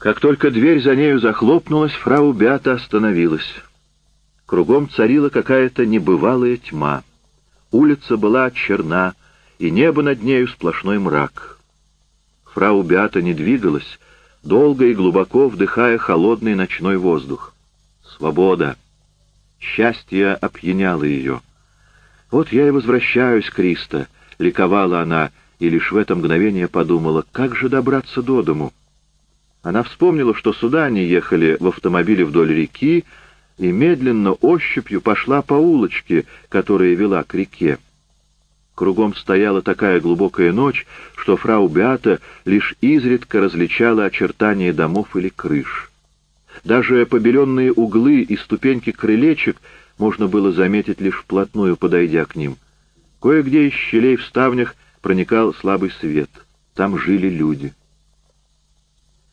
Как только дверь за нею захлопнулась, фрау Беата остановилась. Кругом царила какая-то небывалая тьма. Улица была черна, и небо над нею сплошной мрак. Фрау Беата не двигалась, долго и глубоко вдыхая холодный ночной воздух. Свобода! Счастье опьяняло ее. «Вот я и возвращаюсь, Криста», — ликовала она, и лишь в это мгновение подумала, как же добраться до дому. Она вспомнила, что сюда они ехали в автомобиле вдоль реки, и медленно ощупью пошла по улочке, которая вела к реке. Кругом стояла такая глубокая ночь, что фрау Беата лишь изредка различала очертания домов или крыш. Даже побеленные углы и ступеньки крылечек можно было заметить лишь вплотную, подойдя к ним. Кое-где из щелей в ставнях проникал слабый свет. Там жили люди.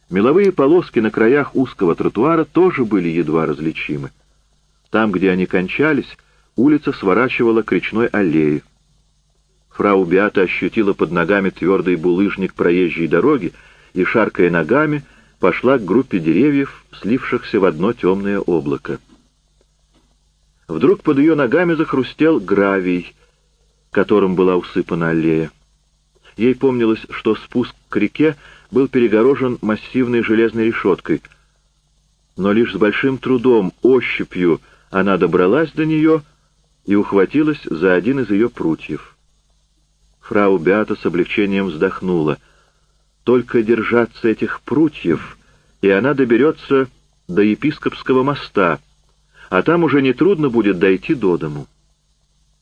Меловые полоски на краях узкого тротуара тоже были едва различимы. Там, где они кончались, улица сворачивала к речной аллее. Фрау Беата ощутила под ногами твердый булыжник проезжей дороги и, шаркая ногами, пошла к группе деревьев, слившихся в одно темное облако. Вдруг под ее ногами захрустел гравий, которым была усыпана аллея. Ей помнилось, что спуск к реке был перегорожен массивной железной решеткой, но лишь с большим трудом, ощупью, она добралась до нее и ухватилась за один из ее прутьев. Фрау Беата с облегчением вздохнула. Только держаться этих прутьев, и она доберется до епископского моста, а там уже нетрудно будет дойти до дому.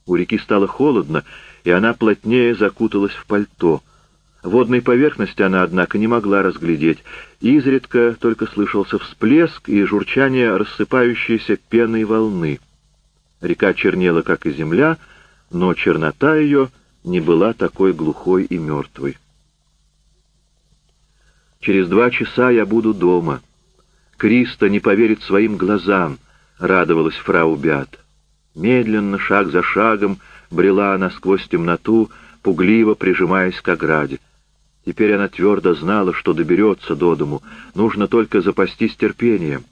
У реки стало холодно, и она плотнее закуталась в пальто. Водной поверхности она, однако, не могла разглядеть. Изредка только слышался всплеск и журчание рассыпающейся пеной волны. Река чернела, как и земля, но чернота ее не была такой глухой и мертвой. «Через два часа я буду дома. Криста не поверит своим глазам», — радовалась фрау Беат. Медленно, шаг за шагом, брела она сквозь темноту, пугливо прижимаясь к ограде. Теперь она твердо знала, что доберется до дому, нужно только запастись терпением.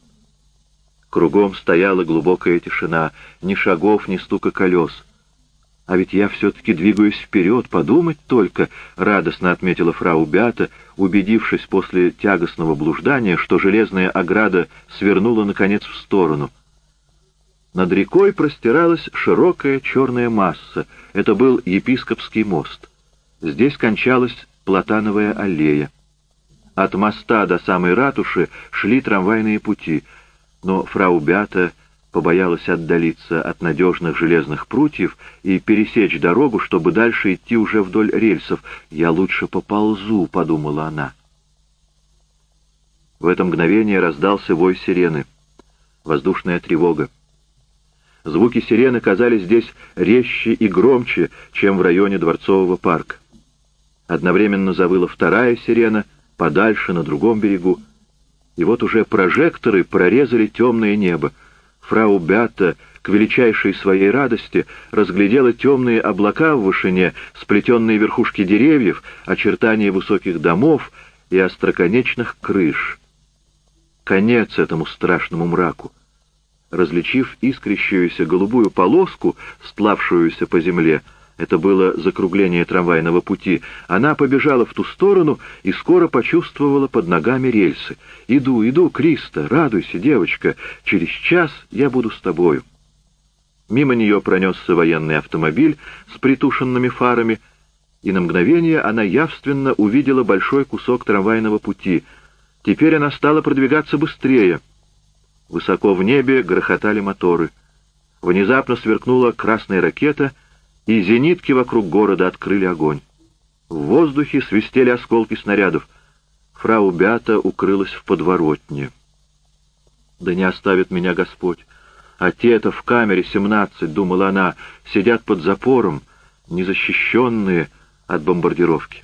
Кругом стояла глубокая тишина, ни шагов, ни стука колес. «А ведь я все-таки двигаюсь вперед, подумать только», — радостно отметила фрау Бята, убедившись после тягостного блуждания, что железная ограда свернула, наконец, в сторону. Над рекой простиралась широкая черная масса. Это был епископский мост. Здесь кончалась Платановая аллея. От моста до самой ратуши шли трамвайные пути, но фрау Бята побоялась отдалиться от надежных железных прутьев и пересечь дорогу, чтобы дальше идти уже вдоль рельсов. «Я лучше поползу», — подумала она. В это мгновение раздался вой сирены. Воздушная тревога. Звуки сирены казались здесь резче и громче, чем в районе Дворцового парка. Одновременно завыла вторая сирена, подальше, на другом берегу. И вот уже прожекторы прорезали темное небо. Фрау Бята, к величайшей своей радости, разглядела темные облака в вышине, сплетенные верхушки деревьев, очертания высоких домов и остроконечных крыш. Конец этому страшному мраку. Различив искрящуюся голубую полоску, сплавшуюся по земле, это было закругление трамвайного пути. Она побежала в ту сторону и скоро почувствовала под ногами рельсы. «Иду, иду, Криста, радуйся, девочка, через час я буду с тобою». Мимо нее пронесся военный автомобиль с притушенными фарами, и на мгновение она явственно увидела большой кусок трамвайного пути. Теперь она стала продвигаться быстрее. Высоко в небе грохотали моторы. Внезапно сверкнула красная ракета — и зенитки вокруг города открыли огонь. В воздухе свистели осколки снарядов. Фрау Бята укрылась в подворотне. «Да не оставит меня Господь! А те-то в камере семнадцать, — думала она, — сидят под запором, незащищенные от бомбардировки».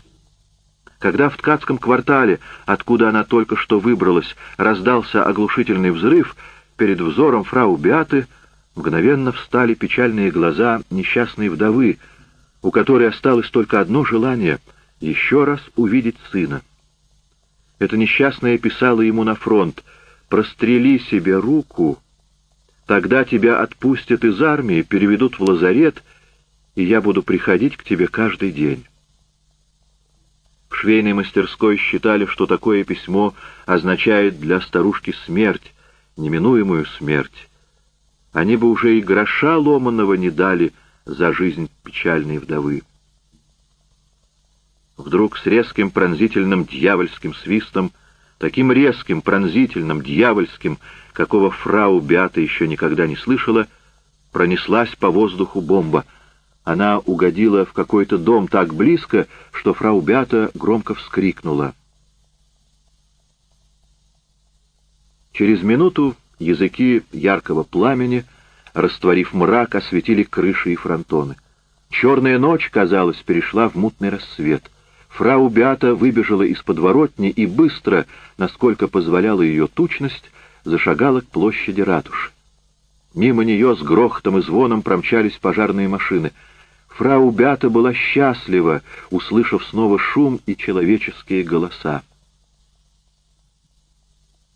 Когда в ткацком квартале, откуда она только что выбралась, раздался оглушительный взрыв, перед взором фрау Бяты — мгновенно встали печальные глаза несчастной вдовы, у которой осталось только одно желание — еще раз увидеть сына. Эта несчастная писала ему на фронт «Прострели себе руку, тогда тебя отпустят из армии, переведут в лазарет, и я буду приходить к тебе каждый день». В швейной мастерской считали, что такое письмо означает для старушки смерть, неминуемую смерть. Они бы уже и гроша ломаного не дали за жизнь печальной вдовы. Вдруг с резким пронзительным дьявольским свистом, таким резким, пронзительным, дьявольским, какого фрау Беата еще никогда не слышала, пронеслась по воздуху бомба. Она угодила в какой-то дом так близко, что фрау Беата громко вскрикнула. Через минуту языки яркого пламени, растворив мрак, осветили крыши и фронтоны. Черная ночь, казалось, перешла в мутный рассвет — Фрау Беата выбежала из подворотни и быстро, насколько позволяла ее тучность, зашагала к площади ратуши. Мимо нее с грохотом и звоном промчались пожарные машины. Фрау Беата была счастлива, услышав снова шум и человеческие голоса.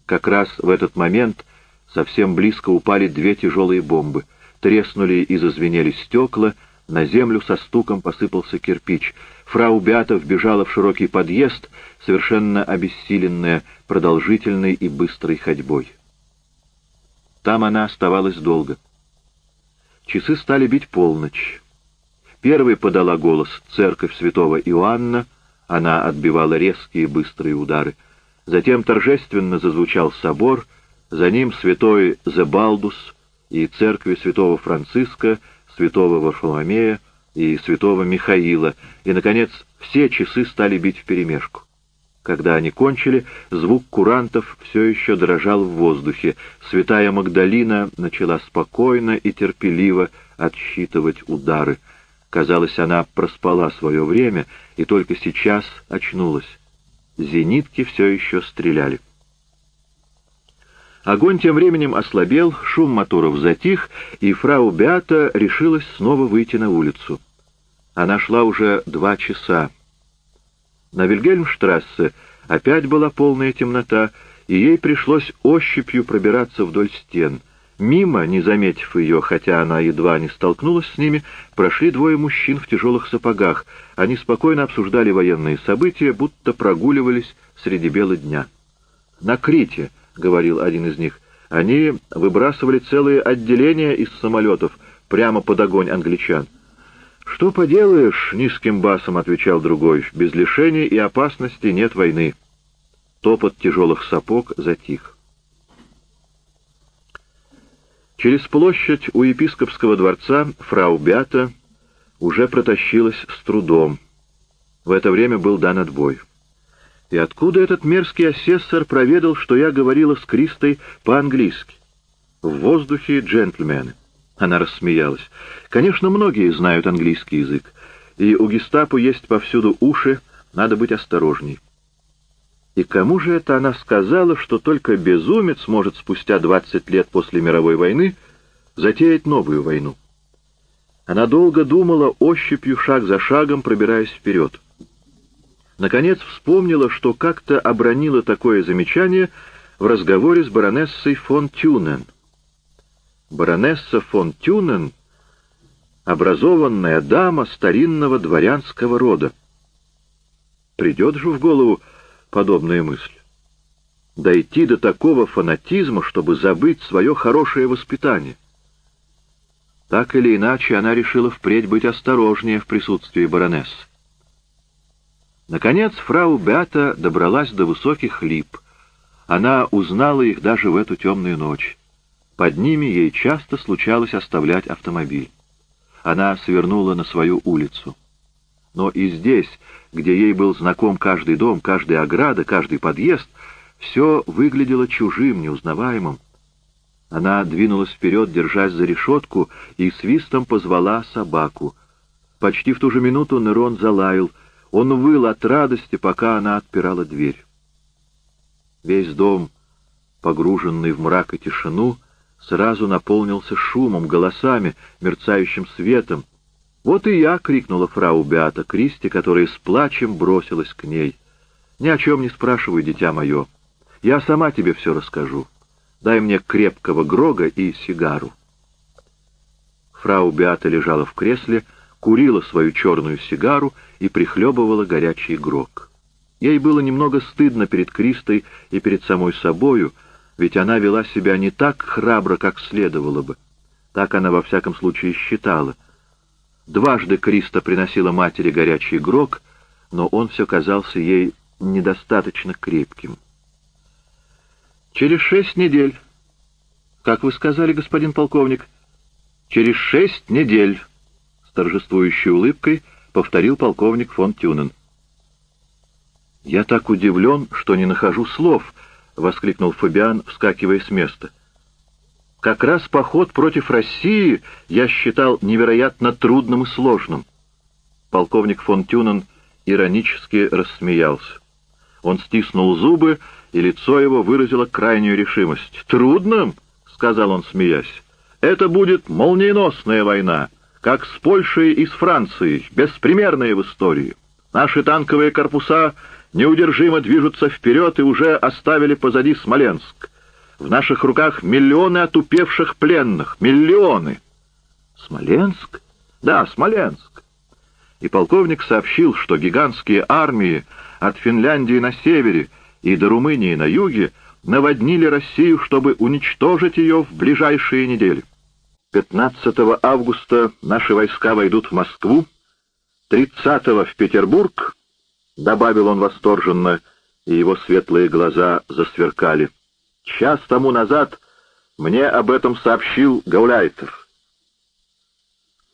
Как раз в этот момент совсем близко упали две тяжелые бомбы. Треснули и зазвенели стекла, на землю со стуком посыпался кирпич — Фрау Беата вбежала в широкий подъезд, совершенно обессиленная продолжительной и быстрой ходьбой. Там она оставалась долго. Часы стали бить полночь. Первой подала голос церковь святого Иоанна, она отбивала резкие быстрые удары. Затем торжественно зазвучал собор, за ним святой Зебалдус и церкви святого Франциска, святого Варфоломея, и святого Михаила, и, наконец, все часы стали бить вперемешку. Когда они кончили, звук курантов все еще дрожал в воздухе. Святая Магдалина начала спокойно и терпеливо отсчитывать удары. Казалось, она проспала свое время и только сейчас очнулась. Зенитки все еще стреляли. Огонь тем временем ослабел, шум моторов затих, и фрау Беата решилась снова выйти на улицу. Она шла уже два часа. На Вильгельмштрассе опять была полная темнота, и ей пришлось ощупью пробираться вдоль стен. Мимо, не заметив ее, хотя она едва не столкнулась с ними, прошли двое мужчин в тяжелых сапогах. Они спокойно обсуждали военные события, будто прогуливались среди бела дня. «На Крите», — говорил один из них. Они выбрасывали целые отделения из самолетов прямо под огонь англичан. «Что поделаешь?» — низким басом отвечал другой. «Без лишений и опасности нет войны». Топот тяжелых сапог затих. Через площадь у епископского дворца фрау Бята уже протащилась с трудом. В это время был дан отбой. И откуда этот мерзкий асессор проведал, что я говорила с Кристой по-английски? В воздухе джентльмены. Она рассмеялась. Конечно, многие знают английский язык, и у гестапо есть повсюду уши, надо быть осторожней. И кому же это она сказала, что только безумец может спустя двадцать лет после мировой войны затеять новую войну? Она долго думала, ощупью шаг за шагом пробираясь вперед. Наконец вспомнила, что как-то обронила такое замечание в разговоре с баронессой фон Тюнен. Баронесса фон Тюнен — образованная дама старинного дворянского рода. Придет же в голову подобная мысль. Дойти до такого фанатизма, чтобы забыть свое хорошее воспитание. Так или иначе, она решила впредь быть осторожнее в присутствии баронессы. Наконец, фрау Бята добралась до высоких лип. Она узнала их даже в эту темную ночь. Под ними ей часто случалось оставлять автомобиль. Она свернула на свою улицу. Но и здесь, где ей был знаком каждый дом, каждая ограда, каждый подъезд, все выглядело чужим, неузнаваемым. Она двинулась вперед, держась за решетку, и свистом позвала собаку. Почти в ту же минуту Нерон залаял — он выл от радости, пока она отпирала дверь. Весь дом, погруженный в мрак и тишину, сразу наполнился шумом, голосами, мерцающим светом. «Вот и я!» — крикнула фрау Беата Кристи, которая с плачем бросилась к ней. Ни о чем не спрашивай, дитя мое. Я сама тебе все расскажу. Дай мне крепкого грога и сигару. Фрау Беата лежала в кресле, курила свою черную сигару и прихлебывала горячий грог. Ей было немного стыдно перед Кристой и перед самой собою, ведь она вела себя не так храбро, как следовало бы. Так она во всяком случае считала. Дважды Криста приносила матери горячий грог, но он все казался ей недостаточно крепким. «Через шесть недель». «Как вы сказали, господин полковник?» «Через шесть недель», — торжествующей улыбкой повторил полковник фон Тюнен. «Я так удивлен, что не нахожу слов», — воскликнул Фабиан, вскакивая с места. «Как раз поход против России я считал невероятно трудным и сложным». Полковник фон Тюнен иронически рассмеялся. Он стиснул зубы, и лицо его выразило крайнюю решимость. «Трудным?» — сказал он, смеясь. «Это будет молниеносная война, как с Польшей и с Францией, беспримерная в истории. Наши танковые корпуса неудержимо движутся вперед и уже оставили позади Смоленск. В наших руках миллионы отупевших пленных. Миллионы!» «Смоленск?» «Да, Смоленск!» И полковник сообщил, что гигантские армии от Финляндии на севере и до Румынии на юге наводнили Россию, чтобы уничтожить ее в ближайшие недели. 15 августа наши войска войдут в Москву, 30 в Петербург, добавил он восторженно, и его светлые глаза засверкали. Час тому назад мне об этом сообщил Гауляйтер.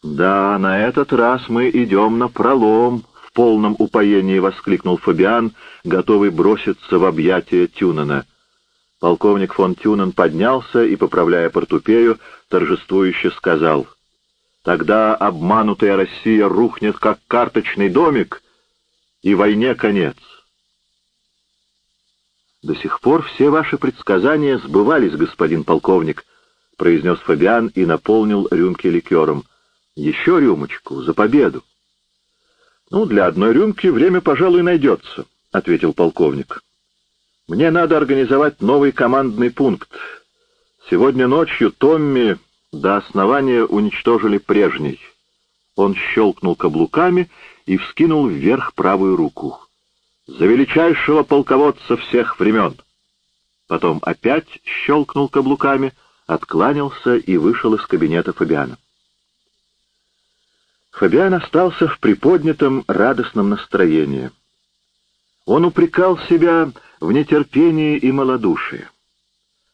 Да, на этот раз мы идем на пролом, в полном упоении воскликнул Фабиан, готовый броситься в объятия Тюнена. Полковник фон Тюнен поднялся и, поправляя портупею, торжествующе сказал, «Тогда обманутая Россия рухнет, как карточный домик, и войне конец». «До сих пор все ваши предсказания сбывались, господин полковник», — произнес Фабиан и наполнил рюмки ликером. «Еще рюмочку, за победу». «Ну, для одной рюмки время, пожалуй, найдется», — ответил полковник. «Мне надо организовать новый командный пункт. Сегодня ночью Томми до основания уничтожили прежний». Он щелкнул каблуками и вскинул вверх правую руку. «За величайшего полководца всех времен!» Потом опять щелкнул каблуками, откланялся и вышел из кабинета Фабиана. Фабиан остался в приподнятом радостном настроении. Он упрекал себя в нетерпении и малодушии.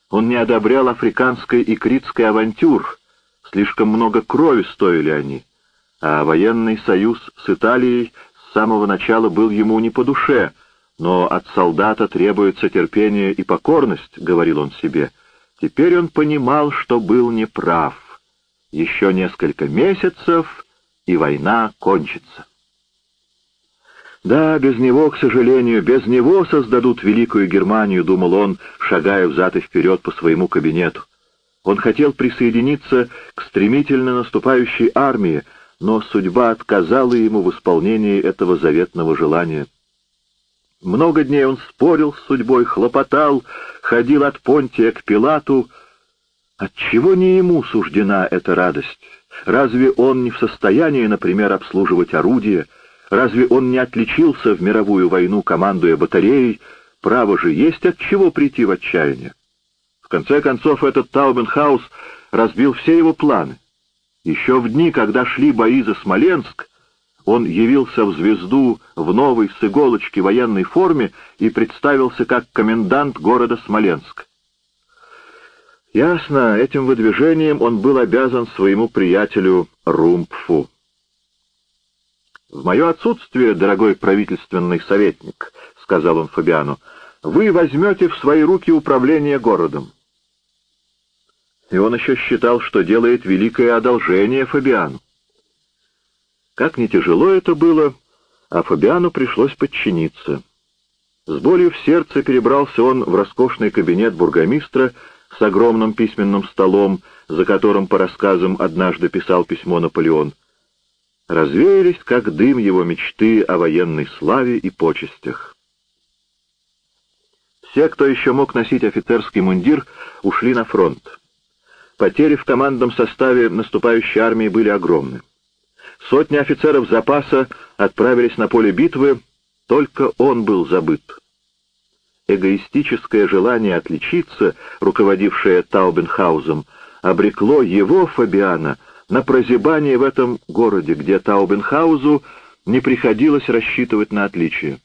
Он не одобрял африканской и критской авантюр, слишком много крови стоили они, а военный союз с Италией с самого начала был ему не по душе, но от солдата требуется терпение и покорность, — говорил он себе. Теперь он понимал, что был неправ. Еще несколько месяцев — и война кончится. Да, без него, к сожалению, без него создадут Великую Германию, думал он, шагая взад и вперед по своему кабинету. Он хотел присоединиться к стремительно наступающей армии, но судьба отказала ему в исполнении этого заветного желания. Много дней он спорил с судьбой, хлопотал, ходил от Понтия к Пилату. Отчего не ему суждена эта радость? Разве он не в состоянии, например, обслуживать орудия? Разве он не отличился в мировую войну, командуя батареей? Право же есть от чего прийти в отчаяние. В конце концов, этот Таубенхаус разбил все его планы. Еще в дни, когда шли бои за Смоленск, он явился в звезду в новой с иголочки военной форме и представился как комендант города Смоленск. Ясно, этим выдвижением он был обязан своему приятелю Румпфу. «В мое отсутствие, дорогой правительственный советник», — сказал он Фабиану, — «вы возьмете в свои руки управление городом». И он еще считал, что делает великое одолжение Фабиану. Как не тяжело это было, а Фабиану пришлось подчиниться. С болью в сердце перебрался он в роскошный кабинет бургомистра, с огромным письменным столом, за которым, по рассказам, однажды писал письмо Наполеон. Развеялись, как дым, его мечты о военной славе и почестях. Все, кто еще мог носить офицерский мундир, ушли на фронт. Потери в командном составе наступающей армии были огромны. Сотни офицеров запаса отправились на поле битвы, только он был забыт. Эгоистическое желание отличиться, руководившее Таубенхаузом, обрекло его, Фабиана, на прозябание в этом городе, где Таубенхаузу не приходилось рассчитывать на отличие.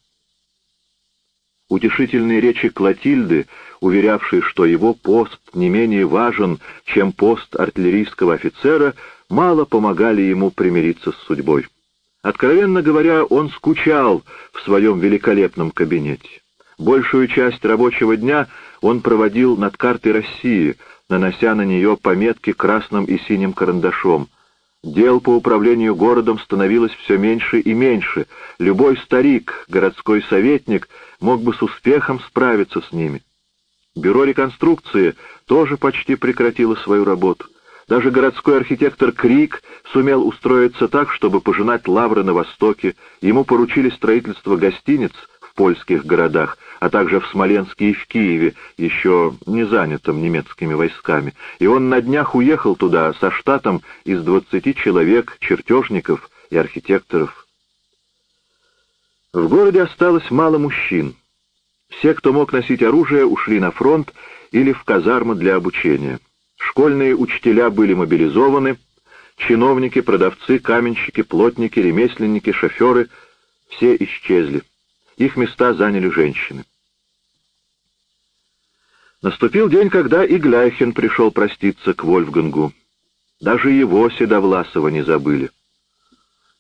Утешительные речи Клотильды, уверявшей, что его пост не менее важен, чем пост артиллерийского офицера, мало помогали ему примириться с судьбой. Откровенно говоря, он скучал в своем великолепном кабинете. Большую часть рабочего дня он проводил над картой России, нанося на нее пометки красным и синим карандашом — Дел по управлению городом становилось все меньше и меньше. Любой старик, городской советник, мог бы с успехом справиться с ними. Бюро реконструкции тоже почти прекратило свою работу. Даже городской архитектор Крик сумел устроиться так, чтобы пожинать лавры на Востоке. Ему поручили строительство гостиниц польских городах, а также в Смоленске и в Киеве, еще не занятым немецкими войсками, и он на днях уехал туда со штатом из двадцати человек, чертежников и архитекторов. В городе осталось мало мужчин. Все, кто мог носить оружие, ушли на фронт или в казармы для обучения. Школьные учителя были мобилизованы, чиновники, продавцы, каменщики, плотники, ремесленники, шоферы — все исчезли. Их места заняли женщины. Наступил день, когда и Гляйхен пришел проститься к Вольфгангу. Даже его Седовласова не забыли.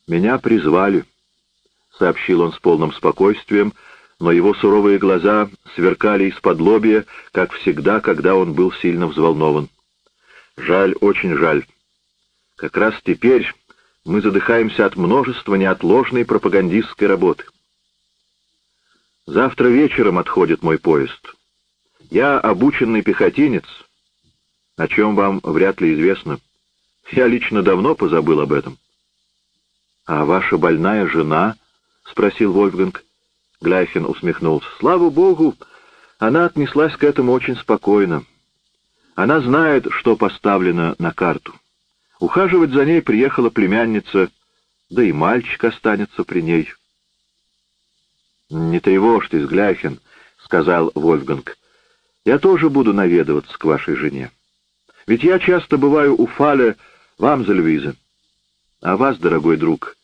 «Меня призвали», — сообщил он с полным спокойствием, но его суровые глаза сверкали из-под лобья, как всегда, когда он был сильно взволнован. «Жаль, очень жаль. Как раз теперь мы задыхаемся от множества неотложной пропагандистской работы. Завтра вечером отходит мой поезд». Я обученный пехотинец, о чем вам вряд ли известно. Я лично давно позабыл об этом. — А ваша больная жена? — спросил Вольфганг. Гляйхен усмехнулся. — Слава богу, она отнеслась к этому очень спокойно. Она знает, что поставлено на карту. Ухаживать за ней приехала племянница, да и мальчик останется при ней. — Не тревожьтесь, Гляйхен, — сказал Вольфганг. Я тоже буду наведываться к вашей жене. Ведь я часто бываю у Фаля в Амзельвизе. А вас, дорогой друг,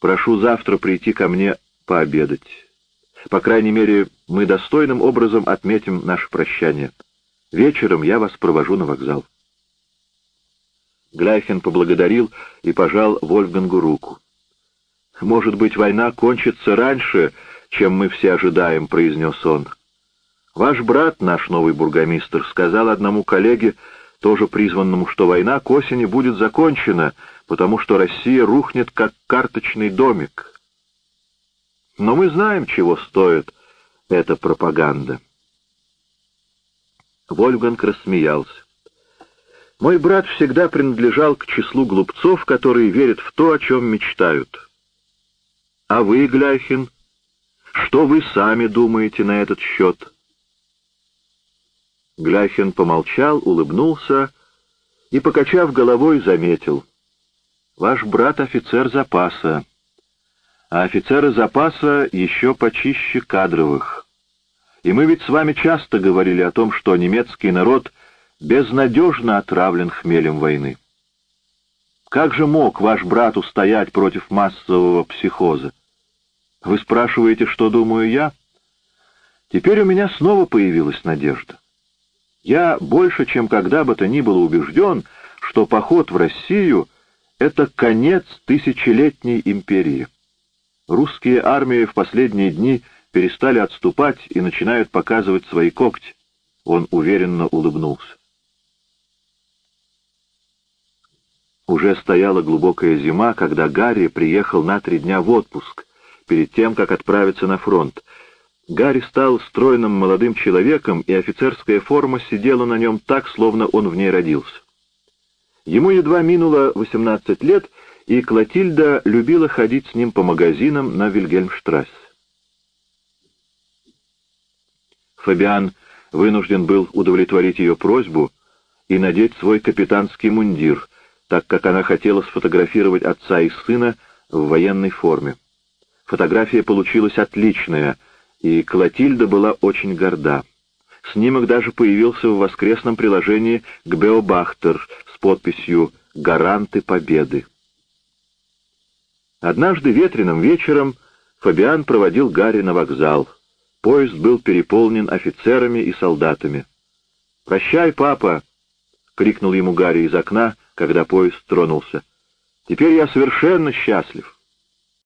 прошу завтра прийти ко мне пообедать. По крайней мере, мы достойным образом отметим наше прощание. Вечером я вас провожу на вокзал. Гляйхен поблагодарил и пожал Вольфгангу руку. «Может быть, война кончится раньше, чем мы все ожидаем», — произнес он. Ваш брат, наш новый бургомистр, сказал одному коллеге, тоже призванному, что война к осени будет закончена, потому что Россия рухнет, как карточный домик. Но мы знаем, чего стоит эта пропаганда. Вольфганг рассмеялся. Мой брат всегда принадлежал к числу глупцов, которые верят в то, о чем мечтают. А вы, Гляхин, что вы сами думаете на этот счет? — Гляхин помолчал, улыбнулся и, покачав головой, заметил. «Ваш брат офицер запаса, а офицеры запаса еще почище кадровых. И мы ведь с вами часто говорили о том, что немецкий народ безнадежно отравлен хмелем войны. Как же мог ваш брат устоять против массового психоза? Вы спрашиваете, что думаю я? Теперь у меня снова появилась надежда. Я больше, чем когда бы то ни было убежден, что поход в Россию — это конец тысячелетней империи. Русские армии в последние дни перестали отступать и начинают показывать свои когти. Он уверенно улыбнулся. Уже стояла глубокая зима, когда Гарри приехал на три дня в отпуск, перед тем, как отправиться на фронт. Гарри стал стройным молодым человеком, и офицерская форма сидела на нем так, словно он в ней родился. Ему едва минуло 18 лет, и Клотильда любила ходить с ним по магазинам на Вильгельмштрассе. Фабиан вынужден был удовлетворить ее просьбу и надеть свой капитанский мундир, так как она хотела сфотографировать отца и сына в военной форме. Фотография получилась отличная, и Клотильда была очень горда. Снимок даже появился в воскресном приложении к Беобахтер с подписью «Гаранты Победы». Однажды ветреным вечером Фабиан проводил Гарри на вокзал. Поезд был переполнен офицерами и солдатами. «Прощай, папа!» — крикнул ему Гарри из окна, когда поезд тронулся. «Теперь я совершенно счастлив.